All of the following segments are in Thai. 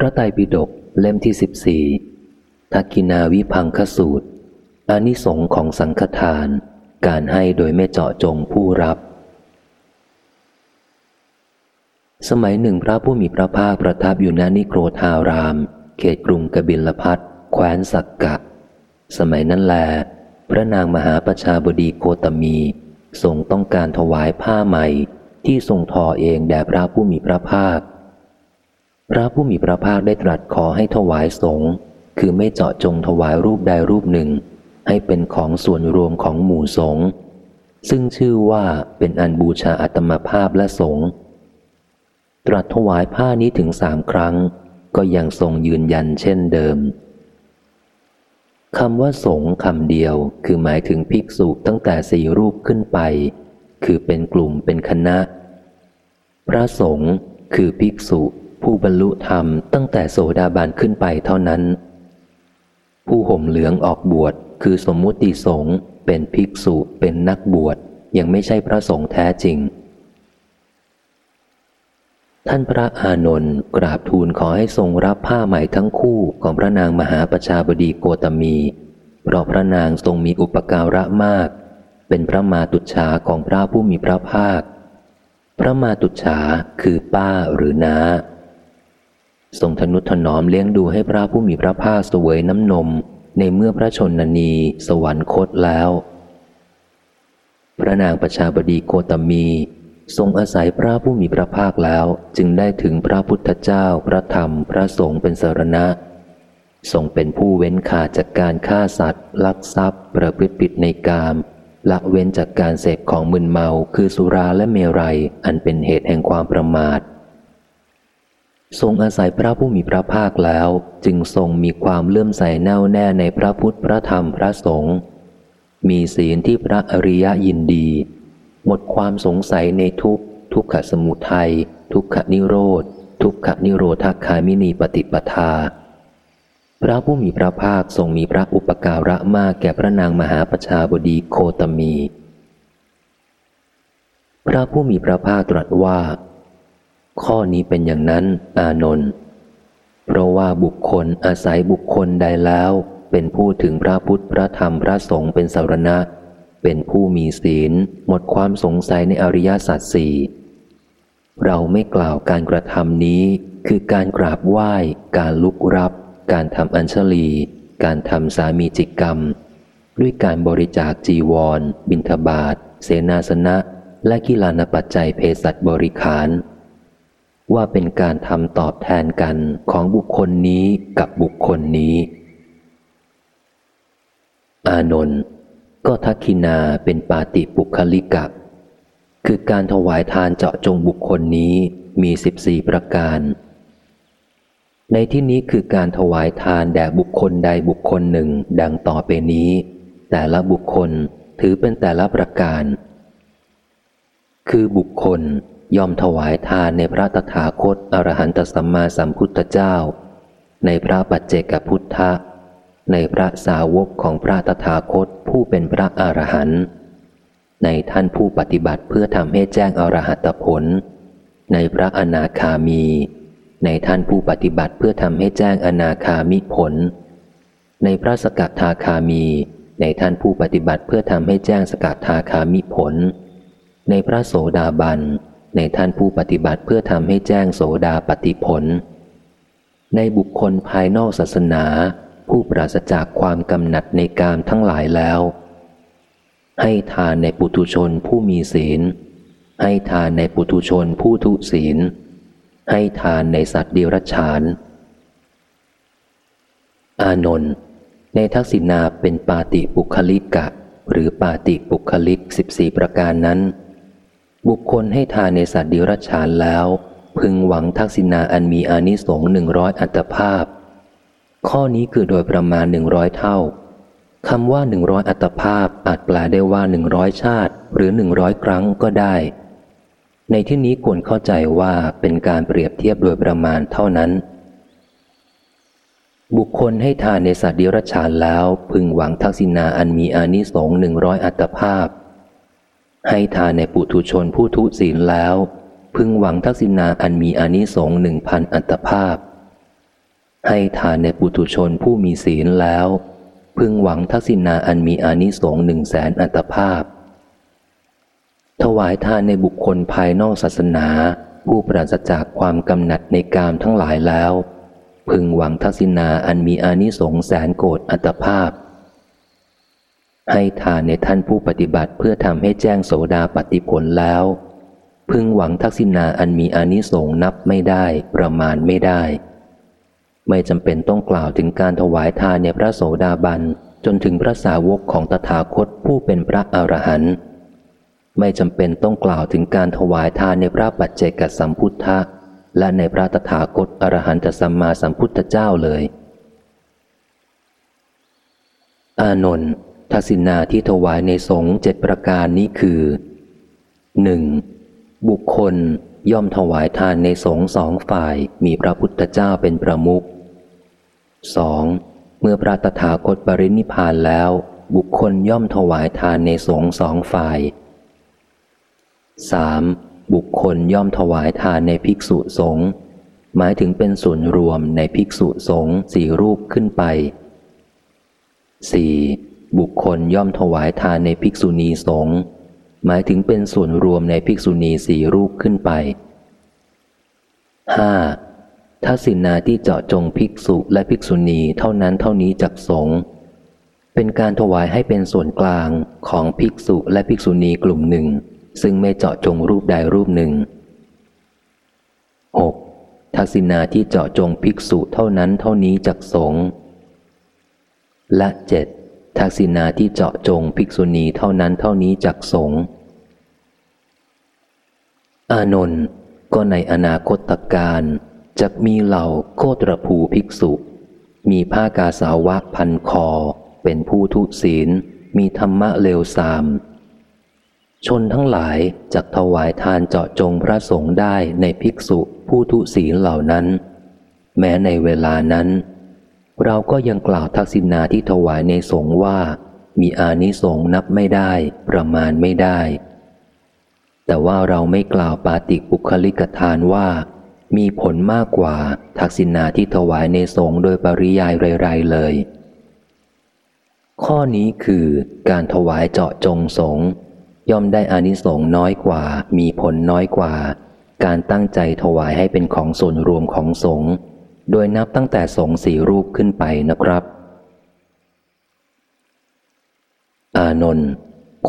พระไตรปิฎกเล่มที่สิบสี่ทักกินาวิพังคสูตร อานิสงของสังฆทาน การให้โดยไม่เจาะจงผู้รับ สมัยหนึ่งพระผู้มีพระภาคประทับอยู่ณนิโครธาราม เขตกรุงกบิลพัทแคว้นสักกะ สมัยนั้นแล พระนางมหาประชาบดีโคตมี ทรงต้องการถวายผ้าใหม่ที่ทรงทอเองแด่พระผู้มีพระภาค พระผู้มีพระภาคได้ตรัสขอให้ถวายสงฆ์คือไม่เจาะจงถวายรูปใดรูปหนึ่ง ให้เป็นของส่วนรวมของหมู่สงฆ์ซึ่งชื่อว่าเป็นอันบูชาอัตมภาพและสงฆ์ตรัสถวายผ้านี้ถึงสามครั้ง ก็ยังทรงยืนยันเช่นเดิมคำว่าสงฆ์คำเดียว คือหมายถึงภิกษุตั้งแต่สี่รูปขึ้นไป คือเป็นกลุ่มเป็นคณะ พระสงฆ์คือภิกษุ ผู้บรรลุธรรมตั้งแต่โสดาบันขึ้นไปเท่านั้น ผู้ห่มเหลืองออกบวชคือสมมุติสงฆ์เป็นภิกษุเป็นนักบวชยังไม่ใช่พระสงฆ์แท้จริง ท่านพระอานนท์กราบทูลขอให้ทรงรับผ้าใหม่ทั้งคู่ของพระนางมหาประชาบดีโกตมี เพราะพระนางทรงมีอุปการะมาก เป็นพระมาตุชาของพระผู้มีพระภาค พระมาตุชาคือป้าหรือนา ทรงทนุถนอมเลี้ยงดูให้พระผู้มีพระภาคสวยน้ำนม ในเมื่อพระชนนีสวรรคตแล้ว พระนางประชาบดีโกตมี ทรงอาศัยพระผู้มีพระภาคแล้วจึงได้ถึงพระพุทธเจ้าพระธรรมพระสงฆ์เป็นสารณะ ทรงเป็นผู้เว้นขาดจากการฆ่าสัตว์ ลักทรัพย์ ประพฤติผิดในกามละเว้นจากการเสพของมึนเมาคือสุราและเมรัยอันเป็นเหตุแห่งความประมาท ทรงอาศัยพระผู้มีพระภาคแล้ว จึงทรงมีความเลื่อมใสแน่วแน่ในพระพุทธพระธรรมพระสงฆ์มีศีลที่พระอริยะยินดี หมดความสงสัยในทุกทุกขสมุทัย ทุกขนิโรธ ทุกขนิโรธคามินีปฏิปทา พระผู้มีพระภาคทรงมีพระอุปการะมากแก่พระนางมหาประชาบดีโคตมี พระผู้มีพระภาคตรัสว่า ข้อนี้เป็นอย่างนั้น อานนท์เพราะว่าบุคคลอาศัยบุคคลใดแล้ว เป็นผู้ถึงพระพุทธพระธรรมพระสงฆ์เป็นสารณะ เป็นผู้มีศีล หมดความสงสัยในอริยสัจสี่เราไม่กล่าวการกระทำนี้ คือการกราบไหว้ การลุกรับ การทำอัญชลี การทำสามีจิกกรรม ด้วยการบริจาคจีวร บิณฑบาตเสนาสนะ และกิลานปัจจัยเภสัชบริขาร ว่าเป็นการทำตอบแทนกันของบุคคลนี้กับบุคคลนี้ อานนท์ก็ทักคินาเป็นปาติปุคลิกะ คือการถวายทานเจาะจงบุคคลนี้มีสิบสี่ประการ ในที่นี้คือการถวายทานแด่บุคคลใดบุคคลหนึ่งดังต่อไปนี้ แต่ละบุคคลถือเป็นแต่ละประการ คือบุคคล ย่อมถวายทานในพระตถาคตอรหันตสัมมาสัมพุทธเจ้า ในพระปัจเจกพุทธะ ในพระสาวกของพระตถาคตผู้เป็นพระอรหันต์ในท่านผู้ปฏิบัติเพื่อทำให้แจ้งอรหัตผล ในพระอนาคามี ในท่านผู้ปฏิบัติเพื่อทำให้แจ้งอนาคามิผล ในพระสกัดทาคามี ในท่านผู้ปฏิบัติเพื่อทำให้แจ้งสกัดทาคามิผล ในพระโสดาบัน ในท่านผู้ปฏิบัติเพื่อทำให้แจ้งโสดาปฏิผล ในบุคคลภายนอกศาสนา ผู้ปราศจากความกำหนัดในกามทั้งหลายแล้ว ให้ทานในปุถุชนผู้มีศีล ให้ทานในปุถุชนผู้ทุศีล ให้ทานในสัตว์เดรัจฉาน อานนท์ในทักษิณาเป็นปาติปุคลิกะ หรือปาติปุคลิกสิบสี่ประการนั้น บุคคลให้ทานในสัตว์ดิรัจฉานแล้ว พึงหวังทักษิณาอันมีอานิสงส์หนึ่งร้อยอัตภาพ ข้อนี้คือโดยประมาณหนึ่งร้อยเท่าคำว่าหนึ่งร้อยอัตภาพอาจแปลได้ว่าหนึ่งร้อยชาติ หรือหนึ่งร้อยครั้งก็ได้ ในที่นี้ควรเข้าใจว่าเป็นการเปรียบเทียบโดยประมาณเท่านั้น บุคคลให้ทานในสัตว์ดิรัจฉานแล้ว พึงหวังทักษิณาอันมีอานิสงส์หนึ่งร้อยอัตภาพ ให้ทานในปุถุชนผู้ทุศีลแล้ว พึงหวังทักษิณาอันมีอนิสงส์หนึ่งพันอัตภาพ ให้ทานในปุถุชนผู้มีศีลแล้ว พึงหวังทักษิณาอันมีอนิสงส์หนึ่งแสนอัตภาพ ถวายทานในบุคคลภายนอกศาสนา ผู้ปราศจากความกำหนัดในกามทั้งหลายแล้ว พึงหวังทักษิณาอันมีอนิสงส์แสนโกรธอัตภาพ ให้ทานในท่านผู้ปฏิบัติเพื่อทำให้แจ้งโสดาปฏิผลแล้ว พึงหวังทักษิณาอันมีอานิสงส์นับไม่ได้ประมาณไม่ได้ ไม่จำเป็นต้องกล่าวถึงการถวายทานในพระโสดาบันจนถึงพระสาวกของตถาคตผู้เป็นพระอรหันต์ไม่จำเป็นต้องกล่าวถึงการถวายทานในพระปัจเจกสัมพุทธะและในพระตถาคตอรหันตสัมมาสัมพุทธเจ้าเลย อานนท์ ทักษิณาที่ถวายในสงฆ์เจ็ดประการนี้คือหนึ่งบุคคลย่อมถวายทานในสงฆ์สองฝ่ายมีพระพุทธเจ้าเป็นประมุข 2. เมื่อพระตถาคตปรินิพานแล้ว บุคคลย่อมถวายทานในสงฆ์สองฝ่าย 3. บุคคลย่อมถวายทานในภิกษุสงฆ์หมายถึงเป็นส่วนรวมในภิกษุสงฆ์สี่รูปขึ้นไป 4. บุคคลย่อมถวายทานในภิกษุณีสงฆ์หมายถึงเป็นส่วนรวมในภิกษุณีสี่รูปขึ้นไป 5. ถ้าสินนาที่เจาะจงภิกษุและภิกษุณีเท่านั้นเท่านี้จักสงเป็นการถวายให้เป็นส่วนกลางของภิกษุและภิกษุณีกลุ่มหนึ่ง ซึ่งไม่เจาะจงรูปใดรูปหนึ่ง 6. ทักษิณาที่เจาะจงภิกษุเท่านั้นเท่านี้จักสงและเจ็ด ทักษิณาที่เจาะจงภิกษุณีเท่านั้นเท่านี้จักสงอานนท์ก็ในอนาคตการจะมีเหล่าโคตรภูภิกษุ มีผ้ากาสาวกพันคอ เป็นผู้ทุศีล มีธรรมะเลวสาม ชนทั้งหลายจักถวายทานเจาะจงพระสงฆ์ได้ในภิกษุผู้ทุศีลเหล่านั้น แม้ในเวลานั้น เราก็ยังกล่าวทักษิณาที่ถวายในสงว่า มีอานิสงส์นับไม่ได้ ประมาณไม่ได้ แต่ว่าเราไม่กล่าวปาติปุคลิกทานว่า มีผลมากกว่าทักษิณาที่ถวายในสงโดยปริยายไรๆเลย ข้อนี้คือการถวายเจาะจงสงย่อมได้อานิสงส์น้อยกว่า มีผลน้อยกว่า การตั้งใจถวายให้เป็นของส่วนรวมของสงฆ์ โดยนับตั้งแต่สงสี่รูปขึ้นไปนะครับ อานนท์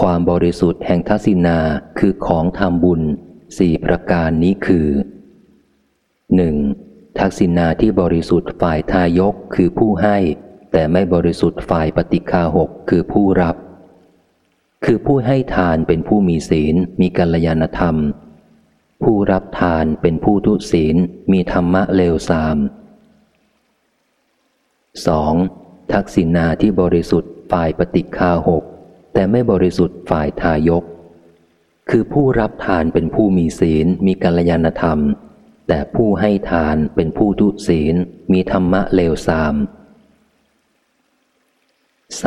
ความบริสุทธิ์แห่งทักษิณาคือของทำบุญสี่ประการนี้คือหนึ่งทักษิณาที่บริสุทธิ์ฝ่ายทายกคือผู้ให้ แต่ไม่บริสุทธิ์ฝ่ายปฏิคาหกคือผู้รับ คือผู้ให้ทานเป็นผู้มีศีล มีกัลยาณธรรม ผู้รับทานเป็นผู้ทุศีล มีธรรมะเลวสาม 2. ทักษิณาที่บริสุทธิ์ฝ่ายปฏิคาหก แต่ไม่บริสุทธิ์ฝ่ายทายก คือผู้รับทานเป็นผู้มีศีลมีกัลยาณธรรม แต่ผู้ให้ทานเป็นผู้ทุศีล มีธรรมะเลวสาม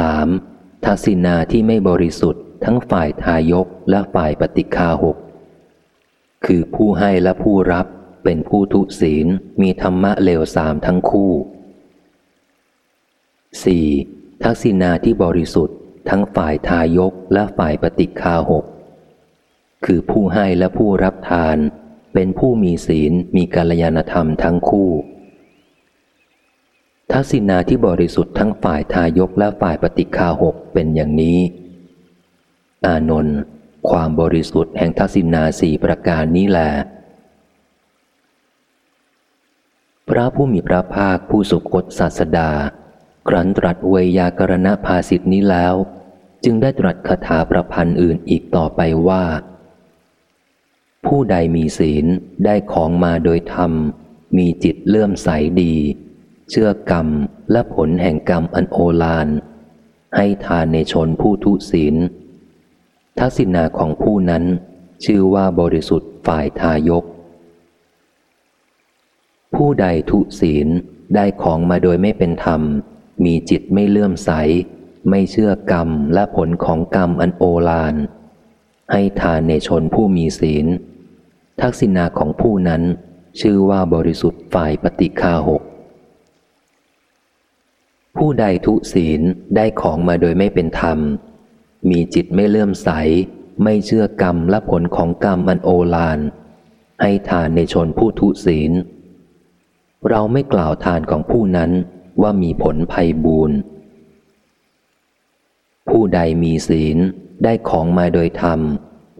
3. ทัศินาที่ไม่บริสุทธิ์ทั้งฝ่ายทายกและฝ่ายปฏิคาหก คือผู้ให้และผู้รับเป็นผู้ทุศีล มีธรรมะเลวสามทั้งคู่ 4. ทักษินาที่บริสุทธิ์ ทั้งฝ่ายทายกและฝ่ายปฏิคาหก คือผู้ให้และผู้รับทาน เป็นผู้มีศีลมีกาลยานธรรมทั้งคู่ ทักษิณาที่บริสุทธิ์ทั้งฝ่ายทายกและฝ่ายปฏิคาหกเป็นอย่างนี้ อานนท์ความบริสุทธิ์แห่งทักษิณาสี่ประการนี้แหละพระผู้มีพระภาคผู้สุคตศาสดา ครั้นตรัสเวยากรณภาสิทธินี้แล้ว จึงได้ตรัสคาถาประพันธ์อื่นอีกต่อไปว่า ผู้ใดมีศีลได้ของมาโดยธรรม มีจิตเลื่อมใสดี เชื่อกรรมและผลแห่งกรรมอันโอฬารให้ทานในชนผู้ทุศีล ทักษิณาของผู้นั้น ชื่อว่าบริสุทธิ์ฝ่ายทายก ผู้ใดทุศีลได้ของมาโดยไม่เป็นธรรม มีจิตไม่เลื่อมใส ไม่เชื่อกรรมและผลของกรรมอันโอฬารให้ทานในชนผู้มีศีล ทักษิณาของผู้นั้นชื่อว่าบริสุทธิ์ฝ่ายปฏิคาหก ผู้ใดทุศีลได้ของมาโดยไม่เป็นธรรม มีจิตไม่เลื่อมใส ไม่เชื่อกรรมและผลของกรรมอันโอฬารให้ทานในชนผู้ทุศีล เราไม่กล่าวทานของผู้นั้น ว่ามีผลภัยบูนผู้ใดมีศีลได้ของมาโดยธรรม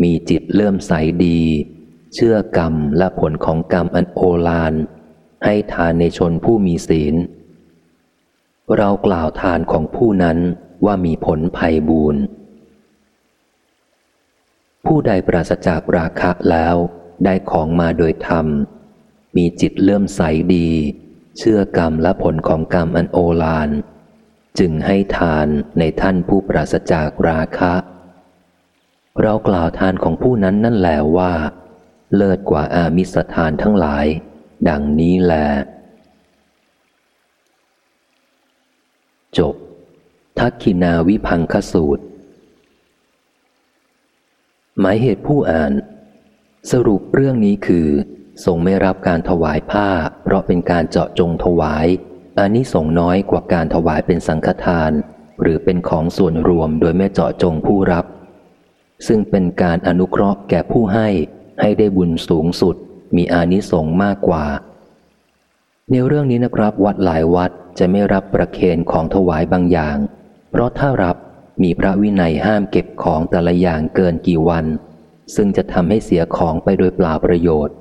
มีจิตเลื่อมใสดี เชื่อกรรมและผลของกรรมอันโอฬารให้ทานในชนผู้มีศีล เรากล่าวทานของผู้นั้นว่ามีผลภัยบูนผู้ใดปราศจากราคะแล้วได้ของมาโดยธรรม มีจิตเลื่อมใสดี เชื่อกรรมและผลของกรรมอันโอฬารจึงให้ทานในท่านผู้ปราศจากราคะ เรากล่าวทานของผู้นั้นนั่นแหละว่า เลิศกว่าอามิสทานทั้งหลาย ดังนี้แล จบ ทักขินาวิพังคสูตร หมายเหตุผู้อ่าน สรุปเรื่องนี้คือ ทรงไม่รับการถวายผ้า เพราะเป็นการเจาะจงถวายอันนี้ส่งน้อยกว่าการถวายเป็นสังฆทาน หรือเป็นของส่วนรวมโดยไม่เจาะจงผู้รับ ซึ่งเป็นการอนุเคราะห์แก่ผู้ให้ให้ได้บุญสูงสุด มีอานิสงส์มากกว่า ในเรื่องนี้นะครับวัดหลายวัดจะไม่รับประเคนของถวายบางอย่าง เพราะถ้ารับมีพระวินัยห้ามเก็บของแต่ละอย่างเกินกี่วัน ซึ่งจะทำให้เสียของไปโดยเปล่าประโยชน์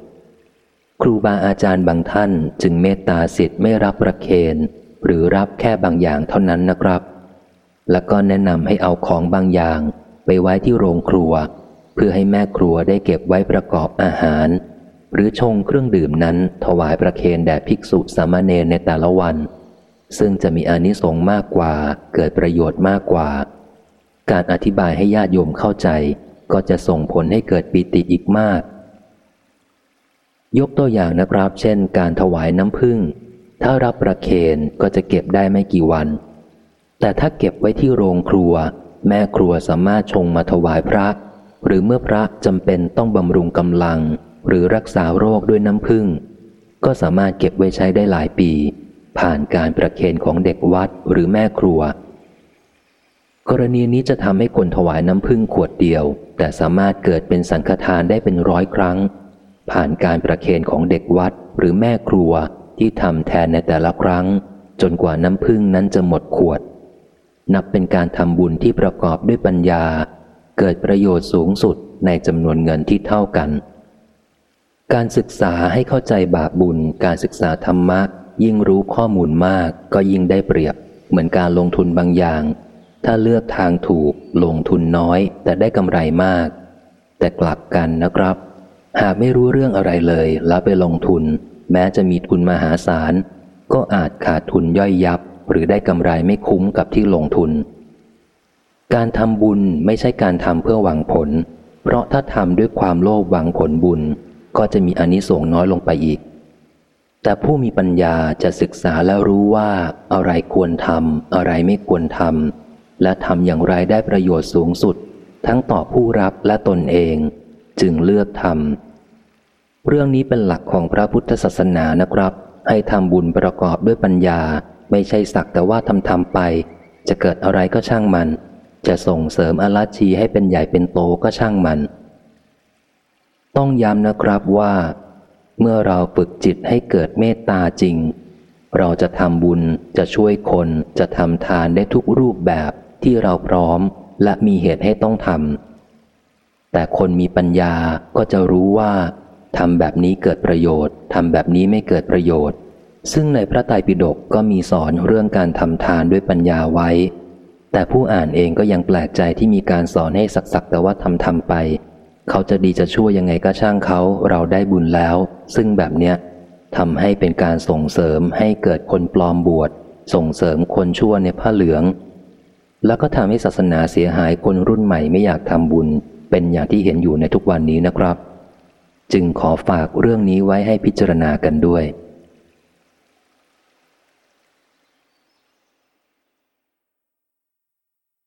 ครูบาอาจารย์บางท่านจึงเมตตาสิทธิ์ไม่รับประเคนหรือรับแค่บางอย่างเท่านั้นนะครับ แล้วก็แนะนำให้เอาของบางอย่าง ไปไว้ที่โรงครัว เพื่อให้แม่ครัวได้เก็บไว้ประกอบอาหาร หรือชงเครื่องดื่มนั้นถวายประเคนแด่ภิกษุสามเณรในแต่ละวัน ซึ่งจะมีอนิสงส์มากกว่าเกิดประโยชน์มากกว่า การอธิบายให้ญาติโยมเข้าใจ ก็จะส่งผลให้เกิดปิติอีกมาก ยกตัวอย่างนะครับ เช่น การถวายน้ำผึ้งถ้ารับประเคนก็จะเก็บได้ไม่กี่วัน แต่ถ้าเก็บไว้ที่โรงครัว แม่ครัวสามารถชงมาถวายพระ หรือเมื่อพระจำเป็นต้องบำรุงกำลัง หรือรักษาโรคด้วยน้ำผึ้งก็สามารถเก็บไว้ใช้ได้หลายปี ผ่านการประเคนของเด็กวัดหรือแม่ครัว กรณีนี้จะทำให้คนถวายน้ำผึ้งขวดเดียว แต่สามารถเกิดเป็นสังฆทานได้เป็นร้อยครั้ง ผ่านการประเคนของเด็กวัดหรือแม่ครัวที่ทำแทนในแต่ละครั้ง จนกว่าน้ำพึ่งนั้นจะหมดขวด นับเป็นการทำบุญที่ประกอบด้วยปัญญา เกิดประโยชน์สูงสุดในจำนวนเงินที่เท่ากัน การศึกษาให้เข้าใจบาปบุญ การศึกษาธรรมะยิ่งรู้ข้อมูลมากก็ยิ่งได้เปรียบ เหมือนการลงทุนบางอย่าง ถ้าเลือกทางถูกลงทุนน้อย แต่ได้กำไรมาก แต่กลับกันนะครับ หากไม่รู้เรื่องอะไรเลยแล้วไปลงทุน แม้จะมีทุนมหาศาล ก็อาจขาดทุนย่อยยับ หรือได้กำไรไม่คุ้มกับที่ลงทุน การทำบุญไม่ใช่การทำเพื่อหวังผล เพราะถ้าทำด้วยความโลภหวังผลบุญ ก็จะมีอนิสงส์น้อยลงไปอีก แต่ผู้มีปัญญาจะศึกษาแล้วรู้ว่าอะไรควรทำอะไรไม่ควรทำและทำอย่างไรได้ประโยชน์สูงสุด ทั้งต่อผู้รับและตนเอง จึงเลือกทำเรื่องนี้เป็นหลักของพระพุทธศาสนานะครับ ให้ทำบุญประกอบด้วยปัญญา ไม่ใช่สักแต่ว่าทำทำไป จะเกิดอะไรก็ช่างมัน จะส่งเสริมอลัชีให้เป็นใหญ่เป็นโตก็ช่างมัน ต้องย้ำนะครับว่า เมื่อเราฝึกจิตให้เกิดเมตตาจริง เราจะทำบุญจะช่วยคนจะทำทานได้ทุกรูปแบบที่เราพร้อมและมีเหตุให้ต้องทำ แต่คนมีปัญญาก็จะรู้ว่าทำแบบนี้เกิดประโยชน์ทำแบบนี้ไม่เกิดประโยชน์ ซึ่งในพระไตรปิฎกก็มีสอนเรื่องการทำทานด้วยปัญญาไว้ แต่ผู้อ่านเองก็ยังแปลกใจที่มีการสอนให้สักสักแต่ว่าทำทำไป เขาจะดีจะชั่วยังไงก็ช่างเขาเราได้บุญแล้ว ซึ่งแบบเนี้ยทำให้เป็นการส่งเสริมให้เกิดคนปลอมบวชส่งเสริมคนชั่วในผ้าเหลือง แล้วก็ทำให้ศาสนาเสียหายคนรุ่นใหม่ไม่อยากทำบุญ เป็นอย่างที่เห็นอยู่ในทุกวันนี้นะครับ จึงขอฝากเรื่องนี้ไว้ให้พิจารณากันด้วย